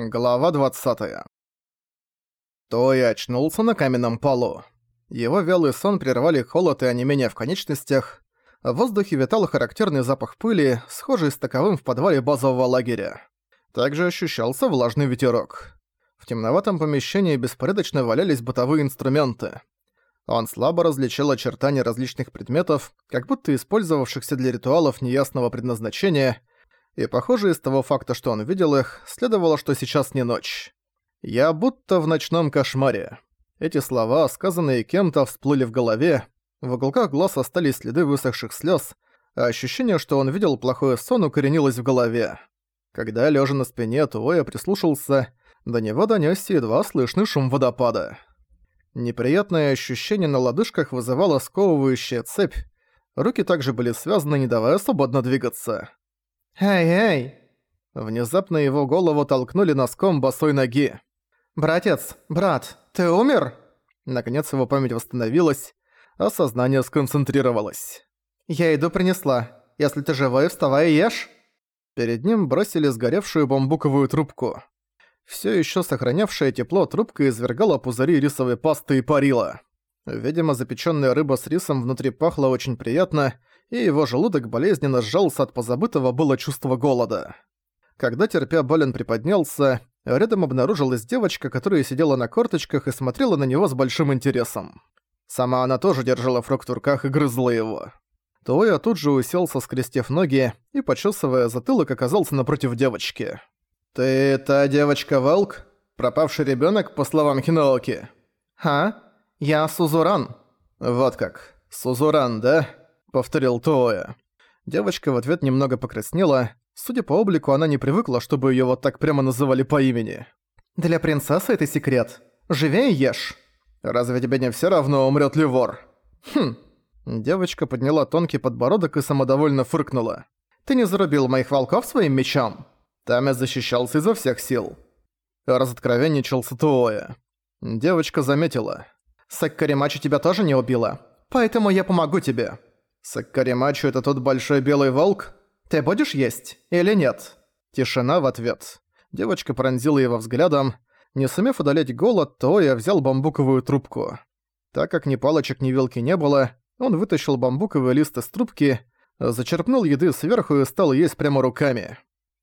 Глава 20. Той очнулся на каменном полу. Его вялый сон прервали холод и онемение в конечностях. В воздухе витал характерный запах пыли, схожий с таковым в подвале базового лагеря. Также ощущался влажный ветерок. В темноватом помещении беспорядочно валялись бытовые инструменты. Он слабо различил очертания различных предметов, как будто использовавшихся для ритуалов неясного предназначения, и, похоже, из того факта, что он видел их, следовало, что сейчас не ночь. «Я будто в ночном кошмаре». Эти слова, сказанные кем-то, всплыли в голове, в уголках глаз остались следы высохших слез, а ощущение, что он видел плохой сон, укоренилось в голове. Когда, лежа на спине, Туоя прислушался, до него донёсся едва слышный шум водопада. Неприятное ощущение на лодыжках вызывало сковывающая цепь, руки также были связаны, не давая свободно двигаться. «Эй-эй!» Внезапно его голову толкнули носком босой ноги. «Братец, брат, ты умер?» Наконец его память восстановилась, а сознание сконцентрировалось. «Я еду принесла. Если ты живой, вставай и ешь!» Перед ним бросили сгоревшую бамбуковую трубку. Всё ещё сохранявшая тепло трубка извергала пузыри рисовой пасты и парила. Видимо, запечённая рыба с рисом внутри пахла очень приятно, и его желудок болезненно сжался от позабытого было чувства голода. Когда терпя болен приподнялся, рядом обнаружилась девочка, которая сидела на корточках и смотрела на него с большим интересом. Сама она тоже держала фрукт в руках и грызла его. Тоя тут же уселся, скрестив ноги, и, почесывая затылок, оказался напротив девочки. «Ты та девочка-волк? Пропавший ребёнок, по словам Хинаоки?» «А? Я Сузуран». «Вот как. Сузуран, да?» — повторил Тоя. Девочка в ответ немного покраснела. Судя по облику, она не привыкла, чтобы её вот так прямо называли по имени. «Для принцессы это секрет. Живей ешь!» «Разве тебе не всё равно, умрёт ли вор?» «Хм». Девочка подняла тонкий подбородок и самодовольно фыркнула. «Ты не зарубил моих волков своим мечом?» Там я защищался изо всех сил. Разоткровенничался Туоя. Девочка заметила. «Саккаримачи тебя тоже не убила, поэтому я помогу тебе». «Саккаримачу — это тот большой белый волк? Ты будешь есть или нет?» Тишина в ответ. Девочка пронзила его взглядом. Не сумев удалить голод, то я взял бамбуковую трубку. Так как ни палочек, ни вилки не было, он вытащил бамбуковый лист из трубки, зачерпнул еды сверху и стал есть прямо руками.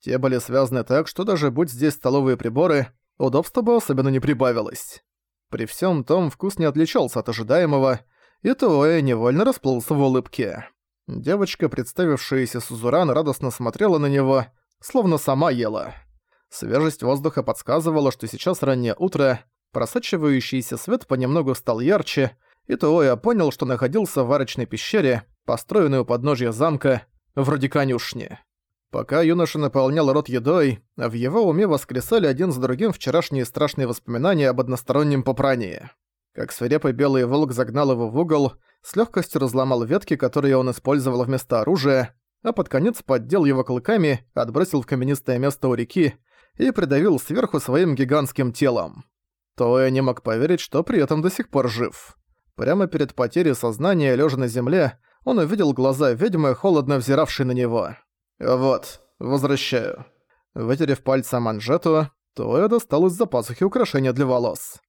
Те были связаны так, что даже будь здесь столовые приборы, удобства бы особенно не прибавилось. При всем том вкус не отличался от ожидаемого, и Туоя невольно расплылся в улыбке. Девочка, представившаяся Сузуран, радостно смотрела на него, словно сама ела. Свежесть воздуха подсказывала, что сейчас раннее утро, просачивающийся свет понемногу стал ярче, и Туоя понял, что находился в варочной пещере, построенной у подножья замка, вроде конюшни. Пока юноша наполнял рот едой, в его уме воскресали один за другим вчерашние страшные воспоминания об одностороннем попрании. Как свирепый белый волк загнал его в угол, с легкостью разломал ветки, которые он использовал вместо оружия, а под конец поддел его клыками, отбросил в каменистое место у реки и придавил сверху своим гигантским телом. То я не мог поверить, что при этом до сих пор жив. Прямо перед потерей сознания, лежа на земле, он увидел глаза ведьмы, холодно взиравшей на него. «Вот, возвращаю». Вытерев пальцем манжету, Тоя достал из-за пасухи украшения для волос.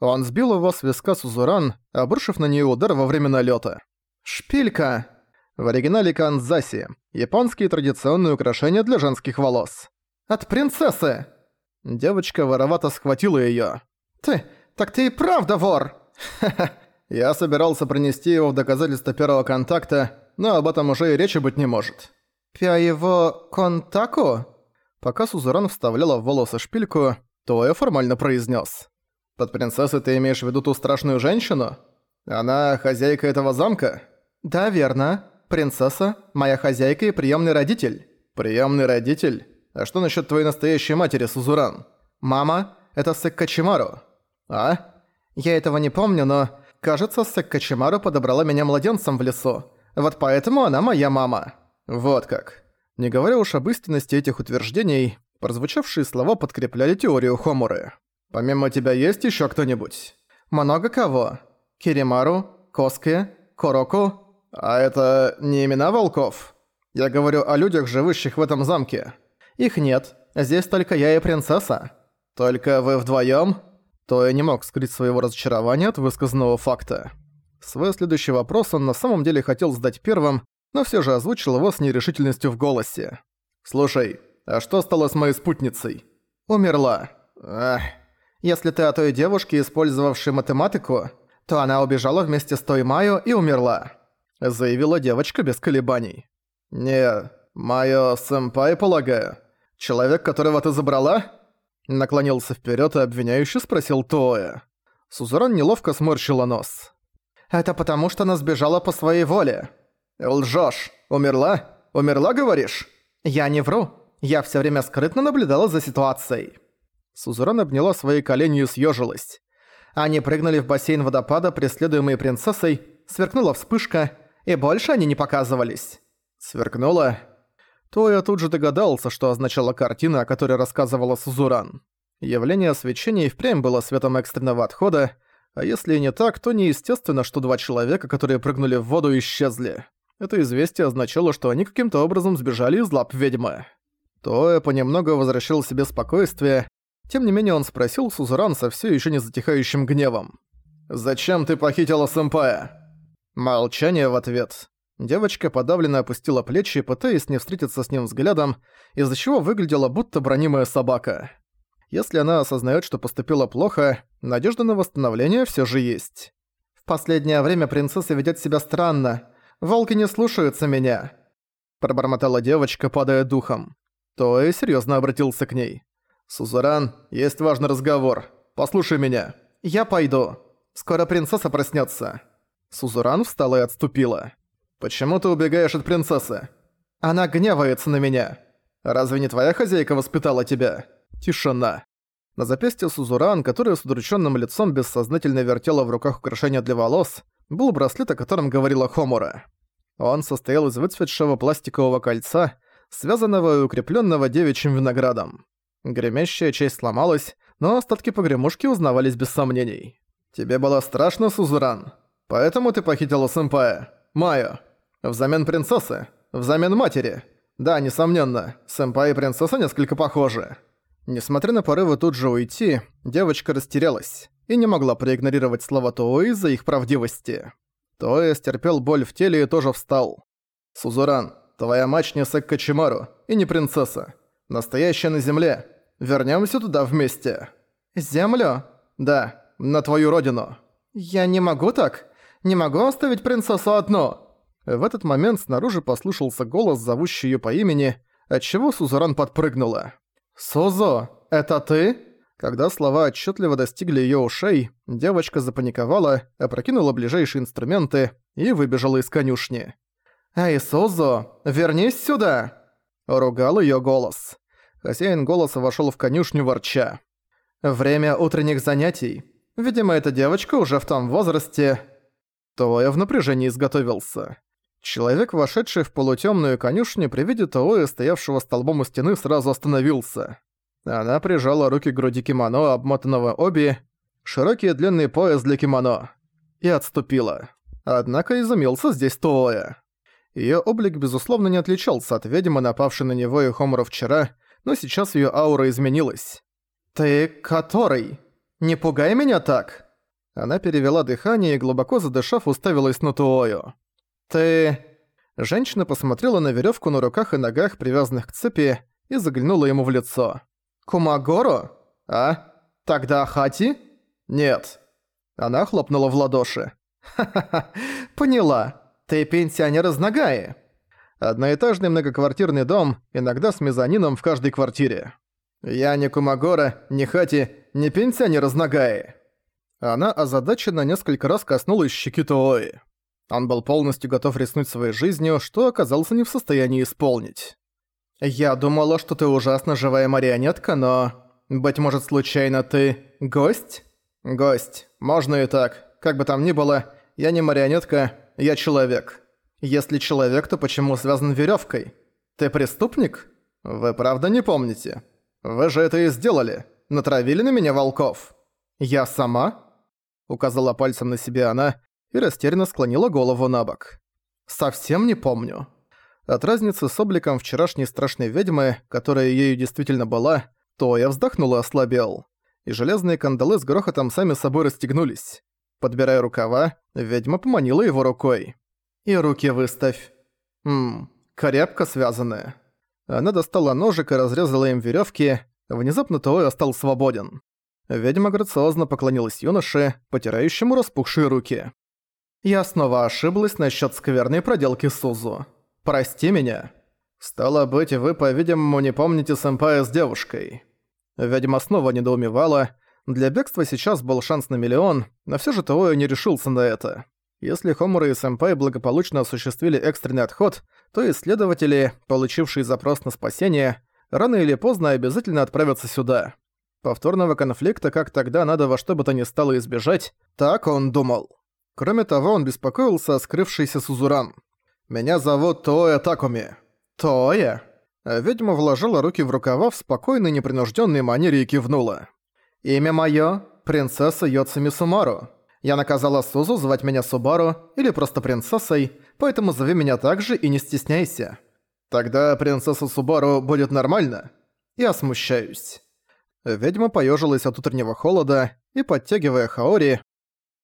Он сбил его с виска Сузуран, обрушив на нее удар во время налета. «Шпилька!» В оригинале Канзаси. Японские традиционные украшения для женских волос. «От принцессы!» Девочка воровато схватила ее. «Ты, так ты и правда вор!» «Ха-ха, я собирался принести его в доказательство первого контакта, но об этом уже и речи быть не может». «Пя его контаку?» Пока Сузуран вставляла в волосы шпильку, то я формально произнес: «Под принцессой ты имеешь в виду ту страшную женщину? Она хозяйка этого замка?» «Да, верно. Принцесса, моя хозяйка и приемный родитель». «Приемный родитель? А что насчет твоей настоящей матери, Сузуран?» «Мама, это Секкачимару». «А?» «Я этого не помню, но, кажется, Секкачимару подобрала меня младенцем в лесу. Вот поэтому она моя мама». Вот как. Не говоря уж об истинности этих утверждений, прозвучавшие слова подкрепляли теорию Хомуры. Помимо тебя есть еще кто-нибудь? Много кого. Киримару, Коске, Короку. А это не имена волков? Я говорю о людях, живущих в этом замке. Их нет. Здесь только я и принцесса. «Только вы вдвоём?» То я не мог скрыть своего разочарования от высказанного факта. Свой следующий вопрос он на самом деле хотел задать первым, но всё же озвучил его с нерешительностью в голосе. «Слушай, а что стало с моей спутницей?» «Умерла. Ах. Если ты о той девушке, использовавшей математику, то она убежала вместе с той Майо и умерла», — заявила девочка без колебаний. «Не, Майо сэмпай, полагаю. Человек, которого ты забрала?» Наклонился вперед и обвиняюще спросил Тоэ. Сузуран неловко сморщила нос. «Это потому, что она сбежала по своей воле». «Лжёшь. Умерла? Умерла, говоришь?» «Я не вру. Я все время скрытно наблюдала за ситуацией». Сузуран обняла свои колени и съежилась. Они прыгнули в бассейн водопада, преследуемые принцессой, сверкнула вспышка, и больше они не показывались. Сверкнула. То я тут же догадался, что означала картина, о которой рассказывала Сузуран. Явление свечения и впрямь было светом экстренного отхода, а если и не так, то неестественно, что два человека, которые прыгнули в воду, исчезли. Это известие означало, что они каким-то образом сбежали из лап ведьмы. Тоя понемногу возвращал себе спокойствие, тем не менее он спросил Сузуран со все еще не затихающим гневом. «Зачем ты похитила сэмпая?» Молчание в ответ. Девочка подавленно опустила плечи, пытаясь не встретиться с ним взглядом, из-за чего выглядела будто бронимая собака. Если она осознает, что поступила плохо, надежда на восстановление все же есть. «В последнее время принцесса ведет себя странно. Волки не слушаются меня», – пробормотала девочка, падая духом. Той серьезно обратился к ней. «Сузуран, есть важный разговор. Послушай меня. Я пойду. Скоро принцесса проснется. Сузуран встала и отступила. «Почему ты убегаешь от принцессы? Она гневается на меня. Разве не твоя хозяйка воспитала тебя?» Тишина. На запястье Сузуран, которая с удрученным лицом бессознательно вертела в руках украшения для волос, был браслет, о котором говорила Хомура. Он состоял из выцветшего пластикового кольца, связанного и укрепленного девичьим виноградом. Гремящая часть сломалась, но остатки погремушки узнавались без сомнений. «Тебе было страшно, Сузуран? Поэтому ты похитила сэмпая? Майо? Взамен принцессы? Взамен матери? Да, несомненно, сэмпай и принцесса несколько похожи». Несмотря на порывы тут же уйти, девочка растерялась и не могла проигнорировать слова Тои из-за их правдивости. Тоя стерпел боль в теле и тоже встал. «Сузуран, твоя мать не Секка Чимару и не принцесса. Настоящая на земле. Вернёмся туда вместе». «Землю?» «Да, на твою родину». «Я не могу так. Не могу оставить принцессу одну». В этот момент снаружи послышался голос, зовущий её по имени, отчего Сузуран подпрыгнула. «Сузо, это ты?» Когда слова отчетливо достигли её ушей, девочка запаниковала, опрокинула ближайшие инструменты и выбежала из конюшни. «Эй, Сузо, вернись сюда!» Ругал её голос. Хозяин голоса вошёл в конюшню ворча. «Время утренних занятий. Видимо, эта девочка уже в том возрасте...» Тоя в напряжении изготовился. Человек, вошедший в полутёмную конюшню, при виде Тоя, стоявшего столбом у стены, сразу остановился. Она прижала руки к груди кимоно, обмотанного оби, широкий длинный пояс для кимоно, и отступила. Однако изумился здесь Тоя. Её облик, безусловно, не отличался от ведьмы, напавшей на него и Хомора вчера, но сейчас её аура изменилась. «Ты который? Не пугай меня так!» Она перевела дыхание и, глубоко задышав, уставилась на Туою. «Ты...» Женщина посмотрела на верёвку на руках и ногах, привязанных к цепи, и заглянула ему в лицо. «Кумагоро? А? Тогда Хати?» «Нет». Она хлопнула в ладоши. «Ха-ха-ха, поняла. «Ты пенсионер из Нагаи?» Одноэтажный многоквартирный дом, иногда с мезонином в каждой квартире. Я не Кумагора, не Хати, не пенсионер из Нагаи. Она озадаченно несколько раз коснулась щеки Тоои. Он был полностью готов рискнуть своей жизнью, что оказался не в состоянии исполнить. «Я думала, что ты ужасно живая марионетка, но... Быть может, случайно ты... гость?» «Гость. Можно и так. Как бы там ни было, я не марионетка, я человек. Если человек, то почему связан веревкой? Ты преступник? Вы правда не помните? Вы же это и сделали. Натравили на меня волков. Я сама? Указала пальцем на себя она и растерянно склонила голову на бок. Совсем не помню. От разницы с обликом вчерашней страшной ведьмы, которая ею действительно была, то я вздохнул и ослабел. И железные кандалы с грохотом сами собой расстегнулись. Подбирая рукава, ведьма поманила его рукой. «И руки выставь». «Ммм, крепко связанные». Она достала ножик и разрезала им веревки. Внезапно Тооя стал свободен. Ведьма грациозно поклонилась юноше, потирающему распухшие руки. «Я снова ошиблась насчет скверной проделки Сузу. Прости меня». «Стало быть, вы, по-видимому, не помните сэмпая с девушкой». Ведьма снова недоумевала. Для бегства сейчас был шанс на миллион, но все же Тооя не решился на это. Если Хомура и Сэмпай благополучно осуществили экстренный отход, то исследователи, получившие запрос на спасение, рано или поздно обязательно отправятся сюда. Повторного конфликта, как тогда, надо во что бы то ни стало избежать, так он думал. Кроме того, он беспокоился о скрывшейся Сузуран. «Меня зовут Тооя Такуми». «Тооя?» Ведьма вложила руки в рукава в спокойной, непринужденной манере и кивнула. «Имя моё — принцесса Йоцами Сумару. Я наказала Сузу звать меня Субару или просто принцессой, поэтому зови меня так же и не стесняйся. Тогда принцесса Субару будет нормально?» Я смущаюсь. Ведьма поежилась от утреннего холода и, подтягивая хаори,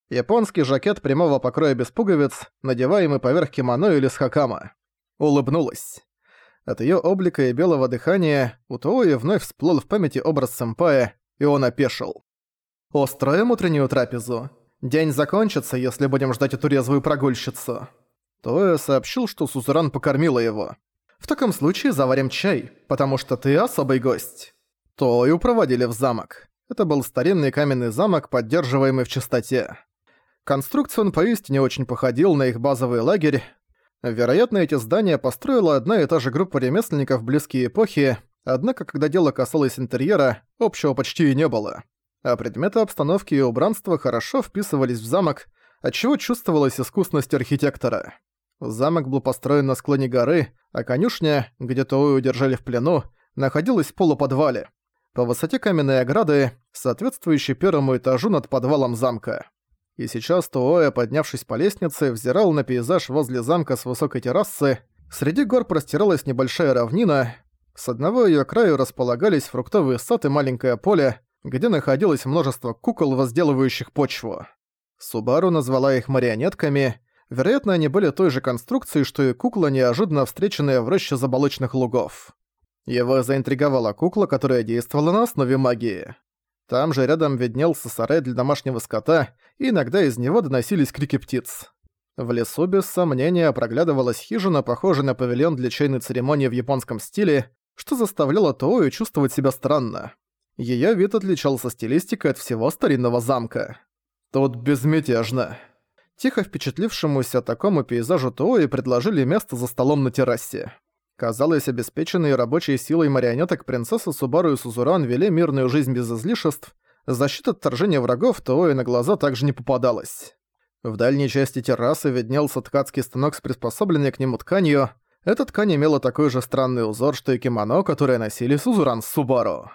японский жакет прямого покроя без пуговиц, надеваемый поверх кимоно или с хакама, улыбнулась. От её облика и белого дыхания у Тоои вновь всплыл в памяти образ сэмпая, и он опешил. «Устроим утреннюю трапезу. День закончится, если будем ждать эту резвую прогульщицу». Тооя сообщил, что Сузуран покормила его. «В таком случае заварим чай, потому что ты особый гость». Тою проводили в замок. Это был старинный каменный замок, поддерживаемый в чистоте. Конструкцию он поистине очень походил на их базовый лагерь. Вероятно, эти здания построила одна и та же группа ремесленников близкие эпохи, однако, когда дело касалось интерьера, общего почти и не было. А предметы обстановки и убранства хорошо вписывались в замок, отчего чувствовалась искусность архитектора. Замок был построен на склоне горы, а конюшня, где Тоую удержали в плену, находилась в полуподвале по высоте каменной ограды, соответствующей первому этажу над подвалом замка. И сейчас Туоя, поднявшись по лестнице, взирал на пейзаж возле замка с высокой террасы. Среди гор простиралась небольшая равнина. С одного её краю располагались фруктовые сад и маленькое поле, где находилось множество кукол, возделывающих почву. Субару назвала их марионетками. Вероятно, они были той же конструкции, что и кукла, неожиданно встреченная в роще заболочных лугов. Его заинтриговала кукла, которая действовала на основе магии. Там же рядом виднелся сарай для домашнего скота, и иногда из него доносились крики птиц. В лесу без сомнения проглядывалась хижина, похожая на павильон для чайной церемонии в японском стиле, что заставляло Тоою чувствовать себя странно. Её вид отличался стилистикой от всего старинного замка. Тут безмятежно. Тихо впечатлившемуся такому пейзажу Тоуи предложили место за столом на террасе. Казалось, обеспеченные рабочей силой марионеток принцесса Субару и Сузуран вели мирную жизнь без излишеств, защита от вторжения врагов то и на глаза также не попадалась. В дальней части террасы виднелся ткацкий станок с приспособленной к нему тканью. Эта ткань имела такой же странный узор, что и кимоно, которое носили Сузуран с Субару.